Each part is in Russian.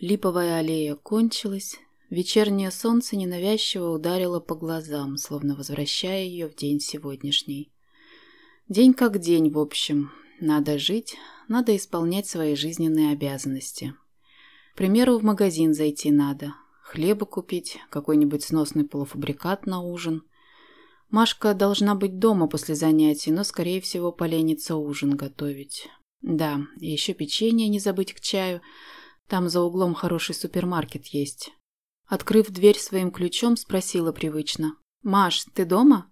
Липовая аллея кончилась, вечернее солнце ненавязчиво ударило по глазам, словно возвращая ее в день сегодняшний. День как день, в общем. Надо жить, надо исполнять свои жизненные обязанности. К примеру, в магазин зайти надо, хлеба купить, какой-нибудь сносный полуфабрикат на ужин. Машка должна быть дома после занятий, но, скорее всего, поленится ужин готовить. Да, и еще печенье не забыть к чаю – там за углом хороший супермаркет есть. Открыв дверь своим ключом, спросила привычно. «Маш, ты дома?»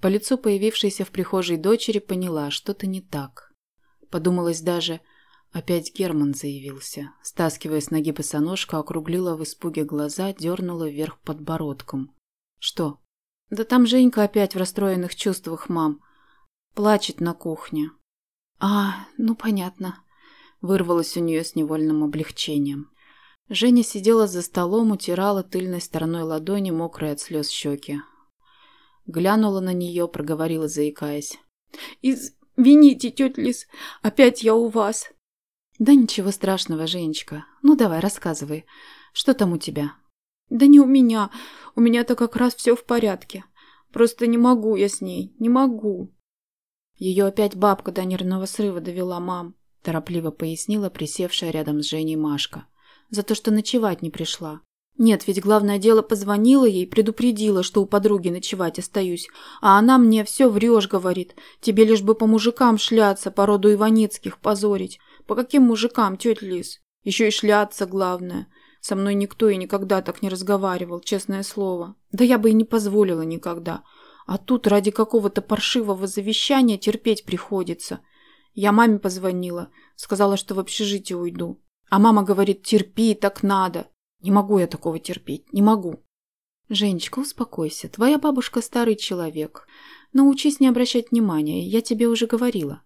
По лицу появившейся в прихожей дочери поняла, что-то не так. Подумалось даже, опять Герман заявился. Стаскивая с ноги босоножку, округлила в испуге глаза, дернула вверх подбородком. «Что?» «Да там Женька опять в расстроенных чувствах, мам. Плачет на кухне». «А, ну понятно», вырвалось у нее с невольным облегчением. Женя сидела за столом, утирала тыльной стороной ладони мокрые от слез щеки. Глянула на нее, проговорила, заикаясь. «Извините, тетя Лис, опять я у вас». «Да ничего страшного, Женечка. Ну давай, рассказывай. Что там у тебя?» «Да не у меня. У меня-то как раз все в порядке. Просто не могу я с ней, не могу». Ее опять бабка до нервного срыва довела, мам торопливо пояснила присевшая рядом с Женей Машка. «За то, что ночевать не пришла. Нет, ведь главное дело позвонила ей, предупредила, что у подруги ночевать остаюсь, а она мне все врешь, говорит. Тебе лишь бы по мужикам шляться, по роду Иваницких позорить. По каким мужикам, тетя Лис? Еще и шляться главное. Со мной никто и никогда так не разговаривал, честное слово. Да я бы и не позволила никогда. А тут ради какого-то паршивого завещания терпеть приходится. Я маме позвонила, сказала, что в общежитие уйду. А мама говорит, терпи, так надо. Не могу я такого терпеть, не могу. Женечка, успокойся. Твоя бабушка старый человек. Научись не обращать внимания, я тебе уже говорила.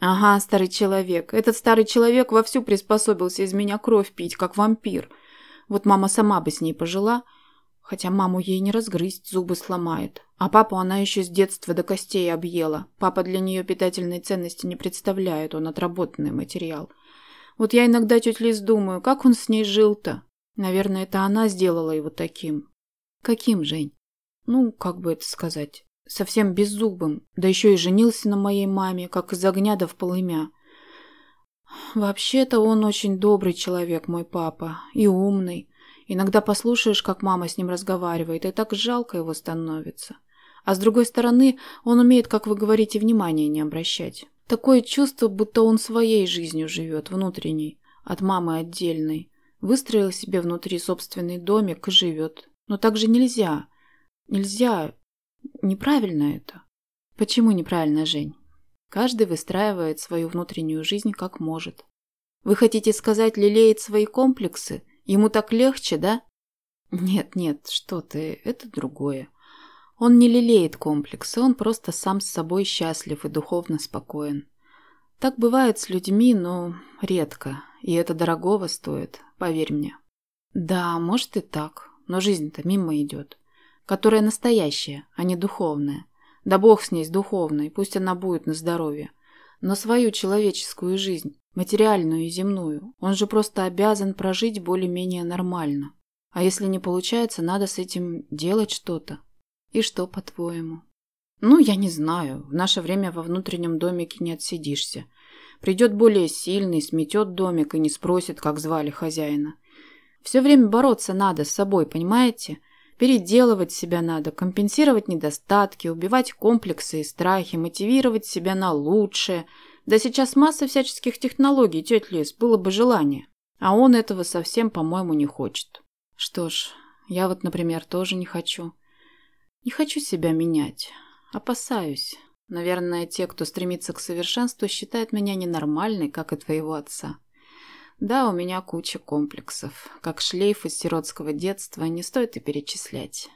Ага, старый человек. Этот старый человек вовсю приспособился из меня кровь пить, как вампир. Вот мама сама бы с ней пожила, хотя маму ей не разгрызть, зубы сломает. А папу она еще с детства до костей объела. Папа для нее питательной ценности не представляет, он отработанный материал. Вот я иногда чуть Лиз думаю, как он с ней жил-то? Наверное, это она сделала его таким. Каким, Жень? Ну, как бы это сказать, совсем беззубым. Да еще и женился на моей маме, как из огня да в полымя. Вообще-то он очень добрый человек, мой папа, и умный. Иногда послушаешь, как мама с ним разговаривает, и так жалко его становится. А с другой стороны, он умеет, как вы говорите, внимания не обращать. Такое чувство, будто он своей жизнью живет, внутренней, от мамы отдельной. Выстроил себе внутри собственный домик и живет. Но так же нельзя. Нельзя. Неправильно это. Почему неправильно, Жень? Каждый выстраивает свою внутреннюю жизнь как может. Вы хотите сказать, лелеет свои комплексы? Ему так легче, да? Нет, нет, что ты, это другое. Он не лелеет комплексы, он просто сам с собой счастлив и духовно спокоен. Так бывает с людьми, но редко, и это дорогого стоит, поверь мне. Да, может и так, но жизнь-то мимо идет, которая настоящая, а не духовная. Да бог с ней, с духовной, пусть она будет на здоровье. Но свою человеческую жизнь, материальную и земную, он же просто обязан прожить более-менее нормально. А если не получается, надо с этим делать что-то. И что, по-твоему? Ну, я не знаю. В наше время во внутреннем домике не отсидишься. Придет более сильный, сметет домик и не спросит, как звали хозяина. Все время бороться надо с собой, понимаете? Переделывать себя надо, компенсировать недостатки, убивать комплексы и страхи, мотивировать себя на лучшее. Да сейчас масса всяческих технологий, тетя Лиз, было бы желание. А он этого совсем, по-моему, не хочет. Что ж, я вот, например, тоже не хочу. Не хочу себя менять. Опасаюсь. Наверное, те, кто стремится к совершенству, считают меня ненормальной, как и твоего отца. Да, у меня куча комплексов. Как шлейф из сиротского детства, не стоит и перечислять.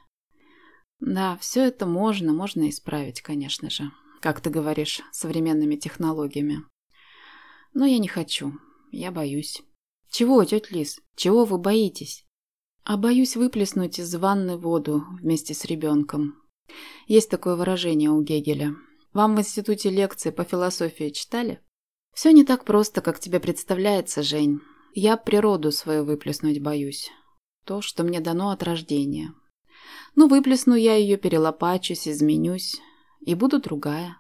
Да, все это можно, можно исправить, конечно же. Как ты говоришь, современными технологиями. Но я не хочу. Я боюсь. Чего, тетя Лиз? Чего вы боитесь? А боюсь выплеснуть из ванны воду вместе с ребенком. Есть такое выражение у Гегеля. Вам в институте лекции по философии читали? Все не так просто, как тебе представляется, Жень. Я природу свою выплеснуть боюсь. То, что мне дано от рождения. Ну, выплесну я ее, перелопачусь, изменюсь, и буду другая.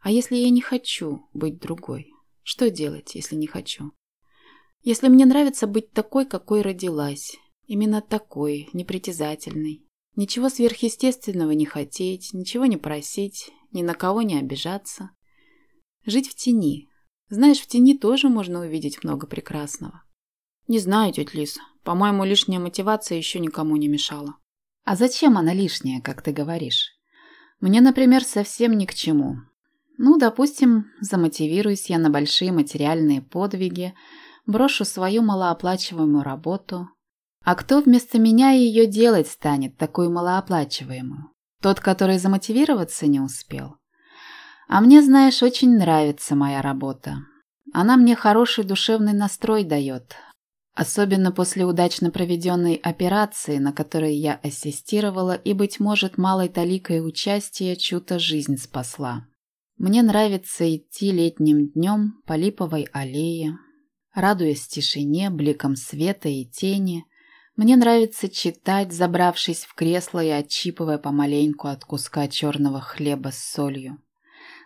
А если я не хочу быть другой? Что делать, если не хочу? Если мне нравится быть такой, какой родилась, именно такой, непритязательной, ничего сверхъестественного не хотеть, ничего не просить, ни на кого не обижаться. Жить в тени. Знаешь, в тени тоже можно увидеть много прекрасного. Не знаю, тетя Лиса. По-моему, лишняя мотивация еще никому не мешала. А зачем она лишняя, как ты говоришь? Мне, например, совсем ни к чему. Ну, допустим, замотивируюсь я на большие материальные подвиги, брошу свою малооплачиваемую работу. А кто вместо меня ее делать станет, такую малооплачиваемую? Тот, который замотивироваться не успел. А мне, знаешь, очень нравится моя работа. Она мне хороший душевный настрой дает. Особенно после удачно проведенной операции, на которой я ассистировала и, быть может, малой таликой участия чью-то жизнь спасла. Мне нравится идти летним днем по липовой аллее, радуясь тишине, бликам света и тени, мне нравится читать, забравшись в кресло и отщипывая помаленьку от куска черного хлеба с солью.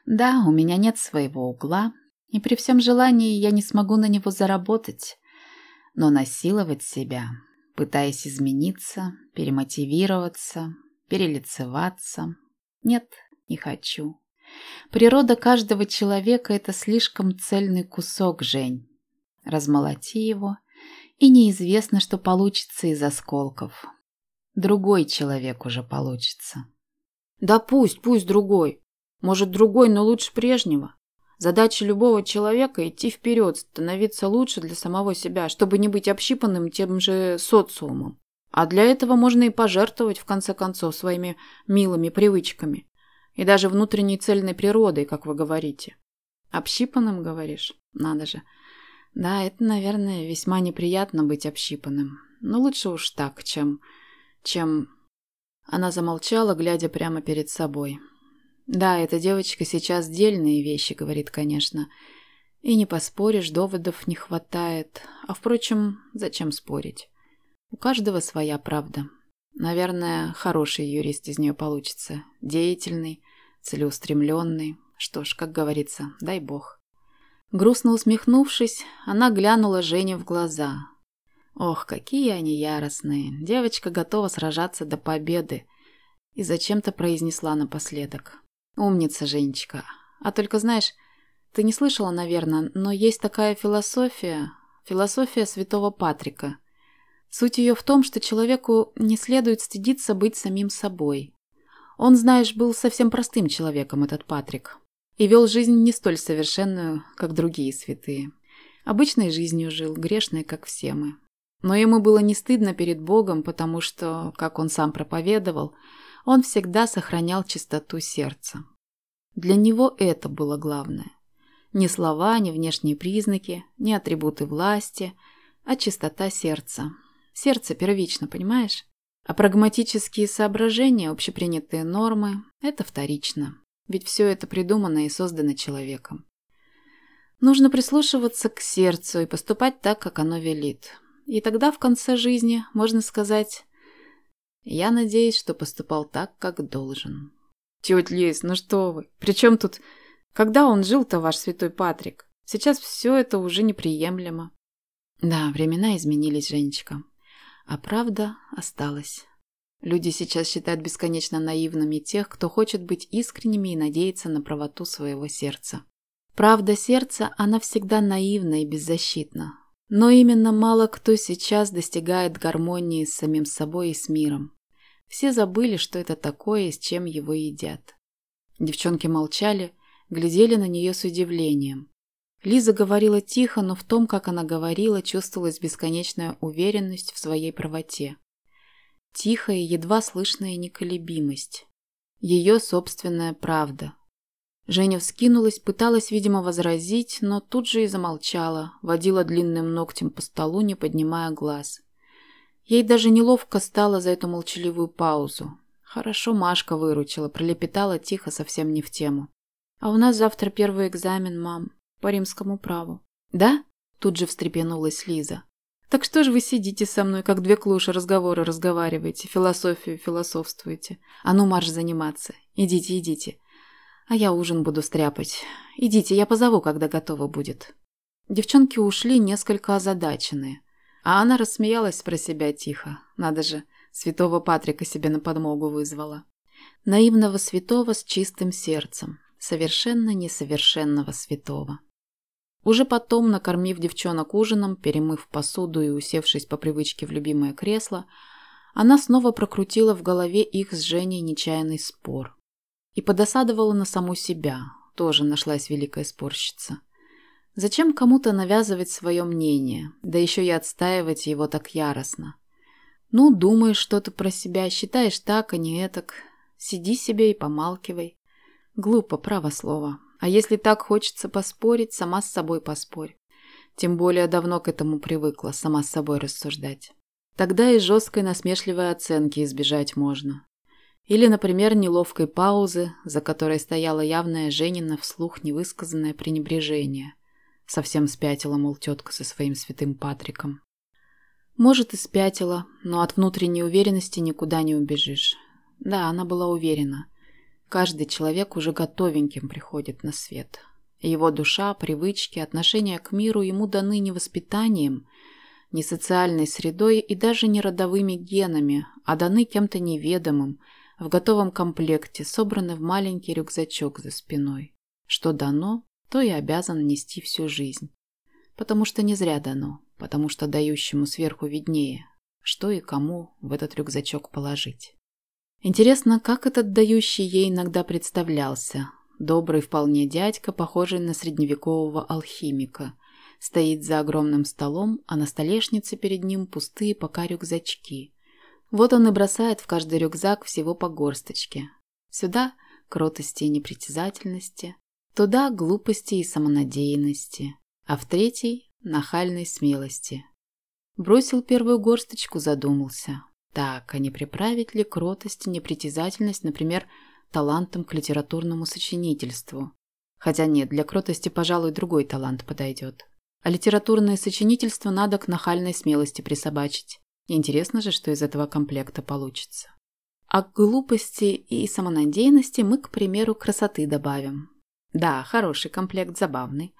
Да, у меня нет своего угла, и при всем желании я не смогу на него заработать. Но насиловать себя, пытаясь измениться, перемотивироваться, перелицеваться... Нет, не хочу. Природа каждого человека — это слишком цельный кусок, Жень. Размолоти его — и неизвестно, что получится из осколков. Другой человек уже получится. Да пусть, пусть другой. Может, другой, но лучше прежнего. Задача любого человека – идти вперед, становиться лучше для самого себя, чтобы не быть общипанным тем же социумом. А для этого можно и пожертвовать, в конце концов, своими милыми привычками. И даже внутренней цельной природой, как вы говорите. Общипанным, говоришь? Надо же. Да, это, наверное, весьма неприятно быть общипанным. Но лучше уж так, чем... чем... Она замолчала, глядя прямо перед собой. Да, эта девочка сейчас дельные вещи говорит, конечно. И не поспоришь, доводов не хватает. А, впрочем, зачем спорить? У каждого своя правда. Наверное, хороший юрист из нее получится. Деятельный, целеустремленный. Что ж, как говорится, дай бог. Грустно усмехнувшись, она глянула Жене в глаза. Ох, какие они яростные. Девочка готова сражаться до победы. И зачем-то произнесла напоследок. Умница, Женечка. А только знаешь, ты не слышала, наверное, но есть такая философия, философия святого Патрика. Суть ее в том, что человеку не следует стыдиться быть самим собой. Он, знаешь, был совсем простым человеком, этот Патрик и вел жизнь не столь совершенную, как другие святые. Обычной жизнью жил, грешной, как все мы. Но ему было не стыдно перед Богом, потому что, как он сам проповедовал, он всегда сохранял чистоту сердца. Для него это было главное. Не слова, не внешние признаки, не атрибуты власти, а чистота сердца. Сердце первично, понимаешь? А прагматические соображения, общепринятые нормы – это вторично. Ведь все это придумано и создано человеком. Нужно прислушиваться к сердцу и поступать так, как оно велит. И тогда в конце жизни можно сказать «Я надеюсь, что поступал так, как должен». Тетя Лиз, ну что вы, при чем тут... Когда он жил-то, ваш святой Патрик? Сейчас все это уже неприемлемо. Да, времена изменились, Женечка. А правда осталась. Люди сейчас считают бесконечно наивными тех, кто хочет быть искренними и надеяться на правоту своего сердца. Правда сердца, она всегда наивна и беззащитна. Но именно мало кто сейчас достигает гармонии с самим собой и с миром. Все забыли, что это такое и с чем его едят. Девчонки молчали, глядели на нее с удивлением. Лиза говорила тихо, но в том, как она говорила, чувствовалась бесконечная уверенность в своей правоте. Тихая, едва слышная неколебимость. Ее собственная правда. Женя вскинулась, пыталась, видимо, возразить, но тут же и замолчала, водила длинным ногтем по столу, не поднимая глаз. Ей даже неловко стало за эту молчаливую паузу. Хорошо Машка выручила, пролепетала тихо, совсем не в тему. «А у нас завтра первый экзамен, мам, по римскому праву». «Да? Тут же встрепенулась Лиза. «Так что же вы сидите со мной, как две клуши разговоры разговариваете, философию философствуете? А ну марш заниматься. Идите, идите. А я ужин буду стряпать. Идите, я позову, когда готово будет». Девчонки ушли несколько озадаченные. А она рассмеялась про себя тихо. Надо же, святого Патрика себе на подмогу вызвала. Наивного святого с чистым сердцем. Совершенно несовершенного святого. Уже потом, накормив девчонок ужином, перемыв посуду и усевшись по привычке в любимое кресло, она снова прокрутила в голове их с Женей нечаянный спор. И подосадовала на саму себя, тоже нашлась великая спорщица. Зачем кому-то навязывать свое мнение, да еще и отстаивать его так яростно? Ну, думаешь что-то про себя, считаешь так, а не этак. Сиди себе и помалкивай. Глупо, право слово. А если так хочется поспорить, сама с собой поспорь. Тем более давно к этому привыкла, сама с собой рассуждать. Тогда и жесткой насмешливой оценки избежать можно. Или, например, неловкой паузы, за которой стояла явная Женина вслух невысказанное пренебрежение – Совсем спятила, мол, тетка со своим святым Патриком. Может, и спятила, но от внутренней уверенности никуда не убежишь. Да, она была уверена. Каждый человек уже готовеньким приходит на свет. Его душа, привычки, отношение к миру ему даны не воспитанием, не социальной средой и даже не родовыми генами, а даны кем-то неведомым, в готовом комплекте, собраны в маленький рюкзачок за спиной. Что дано, то и обязан нести всю жизнь. Потому что не зря дано, потому что дающему сверху виднее, что и кому в этот рюкзачок положить. Интересно, как этот дающий ей иногда представлялся. Добрый вполне дядька, похожий на средневекового алхимика. Стоит за огромным столом, а на столешнице перед ним пустые пока рюкзачки. Вот он и бросает в каждый рюкзак всего по горсточке. Сюда кротости и непритязательности, Туда глупости и самонадеянности, а в третий – нахальной смелости. Бросил первую горсточку, задумался. Так, а не приправить ли кротость и непритязательность, например, талантом к литературному сочинительству? Хотя нет, для кротости, пожалуй, другой талант подойдет. А литературное сочинительство надо к нахальной смелости присобачить. Интересно же, что из этого комплекта получится. А к глупости и самонадеянности мы, к примеру, красоты добавим. Да, хороший комплект, забавный.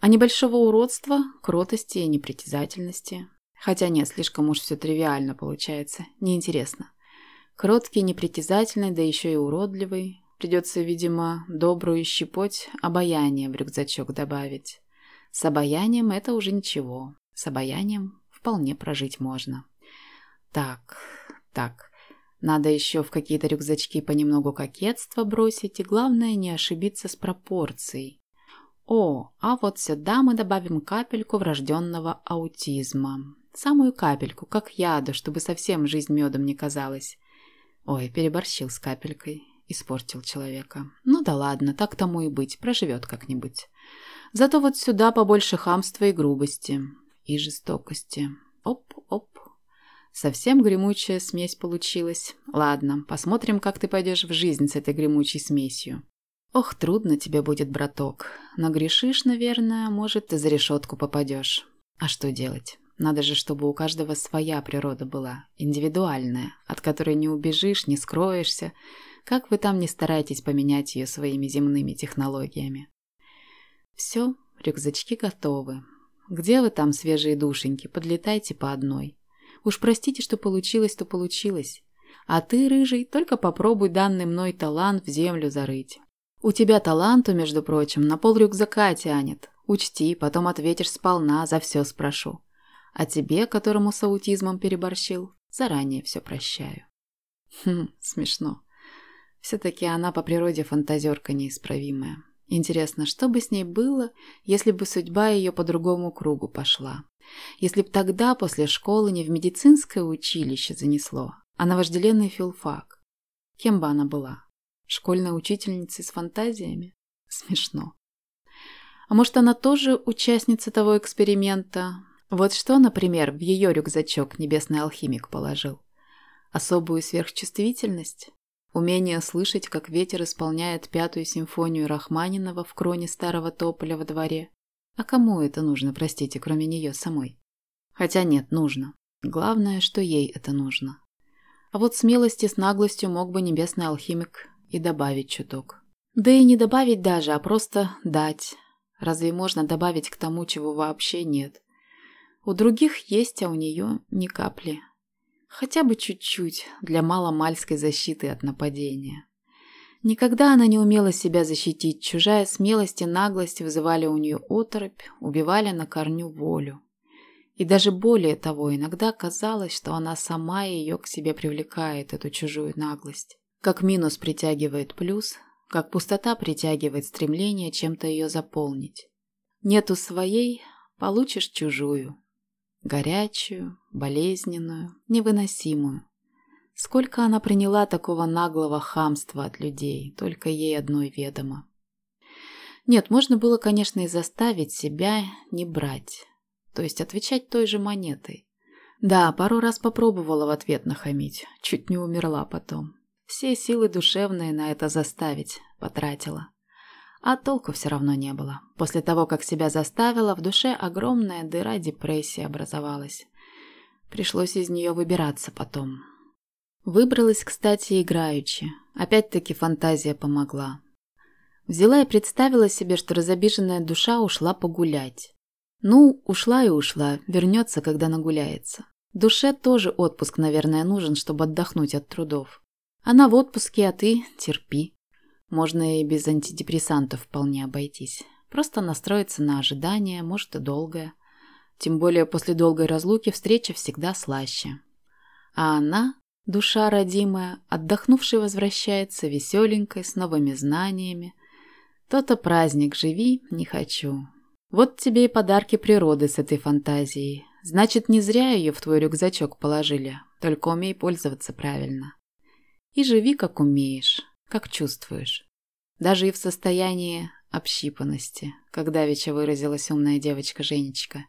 А небольшого уродства, кротости и непритязательности. Хотя нет, слишком уж все тривиально получается. Неинтересно. Кроткий, непритязательный, да еще и уродливый. Придется, видимо, добрую щепоть обаяние в рюкзачок добавить. С обаянием это уже ничего. С обаянием вполне прожить можно. Так, так. Надо еще в какие-то рюкзачки понемногу кокетства бросить, и главное не ошибиться с пропорцией. О, а вот сюда мы добавим капельку врожденного аутизма. Самую капельку, как яду, чтобы совсем жизнь медом не казалась. Ой, переборщил с капелькой. Испортил человека. Ну да ладно, так тому и быть, проживет как-нибудь. Зато вот сюда побольше хамства и грубости. И жестокости. Оп-оп. Совсем гремучая смесь получилась. Ладно, посмотрим, как ты пойдешь в жизнь с этой гремучей смесью. Ох, трудно тебе будет, браток. Нагрешишь, наверное, может, и за решетку попадешь. А что делать? Надо же, чтобы у каждого своя природа была, индивидуальная, от которой не убежишь, не скроешься, как вы там не стараетесь поменять ее своими земными технологиями. Все, рюкзачки готовы. Где вы там, свежие душеньки, подлетайте по одной. Уж простите, что получилось, то получилось. А ты, рыжий, только попробуй данный мной талант в землю зарыть. У тебя таланту, между прочим, на пол рюкзака тянет. Учти, потом ответишь сполна, за все спрошу. А тебе, которому с аутизмом переборщил, заранее все прощаю. Хм, смешно. Все-таки она по природе фантазерка неисправимая. Интересно, что бы с ней было, если бы судьба ее по другому кругу пошла? Если б тогда после школы не в медицинское училище занесло, а на вожделенный филфак. Кем бы она была? Школьной учительницей с фантазиями? Смешно. А может, она тоже участница того эксперимента? Вот что, например, в ее рюкзачок небесный алхимик положил? Особую сверхчувствительность? Умение слышать, как ветер исполняет пятую симфонию Рахманинова в кроне старого тополя во дворе? А кому это нужно, простите, кроме нее самой? Хотя нет, нужно. Главное, что ей это нужно. А вот смелости с наглостью мог бы небесный алхимик и добавить чуток. Да и не добавить даже, а просто дать. Разве можно добавить к тому, чего вообще нет? У других есть, а у нее ни капли. Хотя бы чуть-чуть для маломальской защиты от нападения. Никогда она не умела себя защитить. Чужая смелость и наглость вызывали у нее оторопь, убивали на корню волю. И даже более того, иногда казалось, что она сама ее к себе привлекает, эту чужую наглость. Как минус притягивает плюс, как пустота притягивает стремление чем-то ее заполнить. Нету своей, получишь чужую. Горячую, болезненную, невыносимую. Сколько она приняла такого наглого хамства от людей, только ей одной ведомо. Нет, можно было, конечно, и заставить себя не брать, то есть отвечать той же монетой. Да, пару раз попробовала в ответ нахамить, чуть не умерла потом. Все силы душевные на это заставить потратила. А толку все равно не было. После того, как себя заставила, в душе огромная дыра депрессии образовалась. Пришлось из нее выбираться потом. Выбралась, кстати, играючи. Опять-таки фантазия помогла. Взяла и представила себе, что разобиженная душа ушла погулять. Ну, ушла и ушла, вернется, когда нагуляется. Душе тоже отпуск, наверное, нужен, чтобы отдохнуть от трудов. Она в отпуске, а ты терпи. Можно и без антидепрессантов вполне обойтись. Просто настроиться на ожидание, может и долгое. Тем более после долгой разлуки встреча всегда слаще. А она Душа родимая, отдохнувшая возвращается, веселенькой, с новыми знаниями. То-то праздник, живи, не хочу. Вот тебе и подарки природы с этой фантазией. Значит, не зря ее в твой рюкзачок положили, только умей пользоваться правильно. И живи, как умеешь, как чувствуешь. Даже и в состоянии общипанности, когда веча выразилась умная девочка Женечка.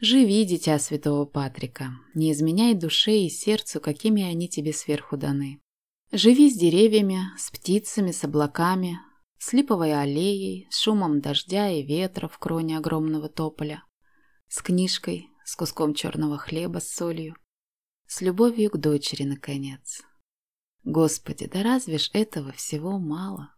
Живи, дитя святого Патрика, не изменяй душе и сердцу, какими они тебе сверху даны. Живи с деревьями, с птицами, с облаками, с липовой аллеей, с шумом дождя и ветра в кроне огромного тополя, с книжкой, с куском черного хлеба с солью, с любовью к дочери, наконец. Господи, да разве ж этого всего мало?